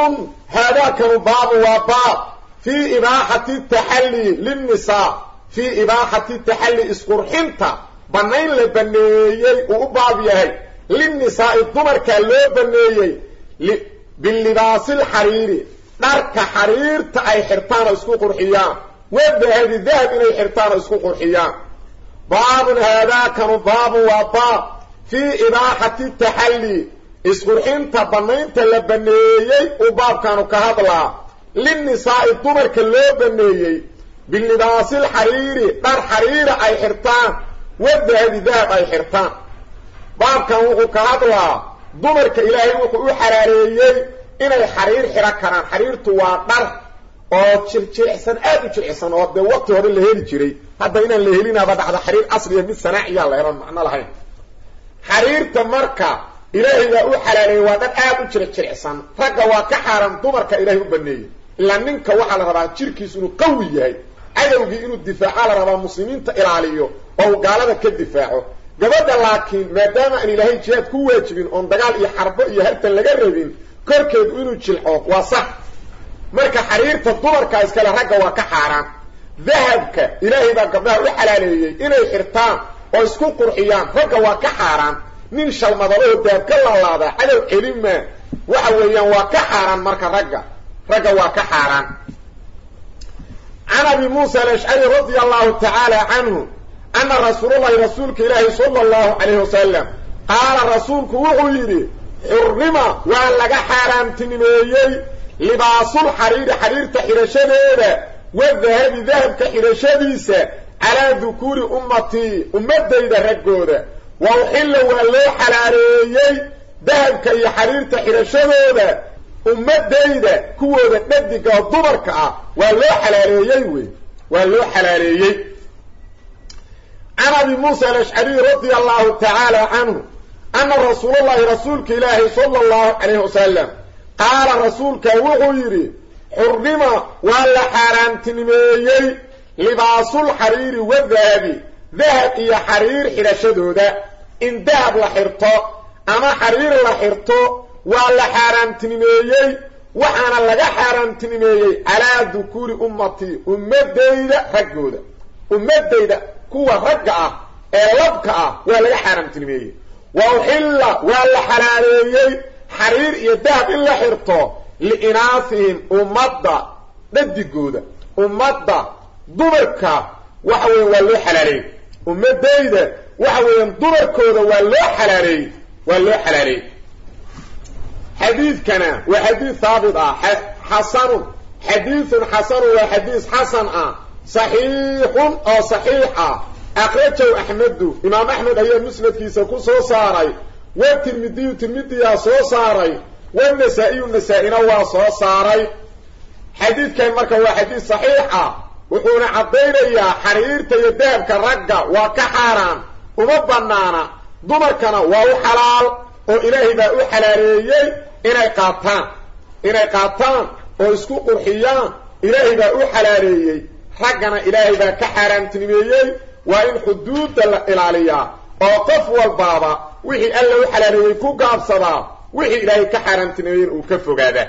baabun haadaakanu baabu waa baab fii ibaaxati taxalli linnisaa fii ibaaxati taxalli isqurxinta bannayn la baneeyey uu u baab yahay linnisaa'i dumarkaa loo baneeyey bilibaasilxariiri dharka xariirta ay xirtaan oo isku qurxiyaan wadahabi dahab inay xirtaan oo isku qurxiyaan baabun haadaakanu baabun waa baab fii ibaaxati taxalli isqurxinta bannaynta la baneeyey uu baabkaanu ka hadlaa linnisaa'i dumarka loo baneeyey bilibaasilxariiri dhar xariira ay xirtaan wadahabi dahab ay xirtaan. Baabkan wuxuu ka hadlaa dumarka ilaahay wuxuu u xaraareeyey inay xariir xidhan karaan. Xariirtu waa dhar oo jirjiricsan aada u jiricsan oo dee waqti hore la heli jiray. Hadda inaan la helinaaba dhacda xariir asliya mid sanaaciyaa la helan macno lahayn. Xariirta marka ilaahay baa u xalaalayay waa dhar aada u jirjiricsan ragga waa ka xaaran dumarka ilaahay u baneeyey. Ilaa ninka waxaa la rabaa jirkiisu inuu qawi yahay cadowgii inuu difaaca la rabaa muslimiinta ilaaliyo oo uu gaalada ka difaaco. Gabadha laakiin maadaama aan ilaahay jihaad ku waajibin oon dagaal iyo xarbo iyo hartan laga rabin korkeedu inuu jilco waa sax. Marka xariirta dumarka iskale ragga waa ka xaaraan. Dahabka ilaahay baa gabdhaha u xalaaleeyey inay xirtaan oo isku qurxiyaan ragga waa ka xaaraan nin shalmadaloo dahab ka laalaada cadow celima waxa weeyaan waa ka xaaraan marka ragga. Ragga waa ka xaaraan. Can abi muusa alashcari radia allahu tacaala canhu ana rasuululahi rasuulka ilaahi sala allahu calayhi wasalam qaala rasuulku wuxuu yidhi xurrima waa laga xaaraamtinimeeyey libaasulxariiri xariirta xidhashadeeda wadahabi dahabka xidhashadiisa calaa dukuuri ummatii ummadayda raggooda wa uxilla waa loo xalaareeyey dahabka iyo xariirta xidhashadooda ummadayda kuwooda dhadiga oo dumarka ah. Waa loo xalaaleeyey wey. Waa loo xalaaleeyey can abi muusa alashcariy radia allahu tacaala canhu ana rasuulallahi rasuulka ilaahi sala allahu calayhi wasalam qaala rasuulka wuxuu yidhi xurnima waa la xaaraantinimeeyey libaasulxariiri wadahabi dahab iyo xariir xidhashadooda in dahab la xirto ama xariir la xirto waa la xaaraantinimeeyey waxaana laga xaaraantinimeeyey calaa dukuuri ummatii ummadayda raggooda. Ummadayda kuwa ragga ah ee labka ah waa laga xaaraantinimeeyey. Wa uxilla waa la xalaaleeyey xariir iyo dahab in la xirto liinaasihim ummadda dhadigooda ummadda dumarka. Waxa weya waa loo xalaaleeyey. Ummadayda waxa weeyaan dumarkooda waa loo xalaaleeyey waa loo xalaaleeyey xadiidkana waa xadiid haabit ah xasanun. Xadiidun xasanun waa xadiis xasan ah. Saxiixun oo saxiix ah. Akhrajahu axmedu imaam axmed ayaa musnadkiisa ku soo saaray. Wa tirmidiyu tirmidiyaa soo saaray. Wanasaa'iyu nasaa-ina waa soo saaray. Xadiidkan marka waa xadiis saxiix ah. Wuxuuna caddaynayaa xariirta iyo dahabka ragga. Waa ka xaaraan uma bannaana dumarkana waa u xalaal oo ilaahay baa u xalaaleeyey inay qaataan. Inay qaataan oo isku qurxiyaan ilaahay baa u xalaaleeyey. Raggana ilaahay baa ka xaaraantinimeeyey waa in xuduudda la ilaaliyaa oo qof walbaaba wixii alla u xalaaleeyey ku gaabsadaa wixii ilaahay ka xaaraantinimeeyen uu ka fogaadaa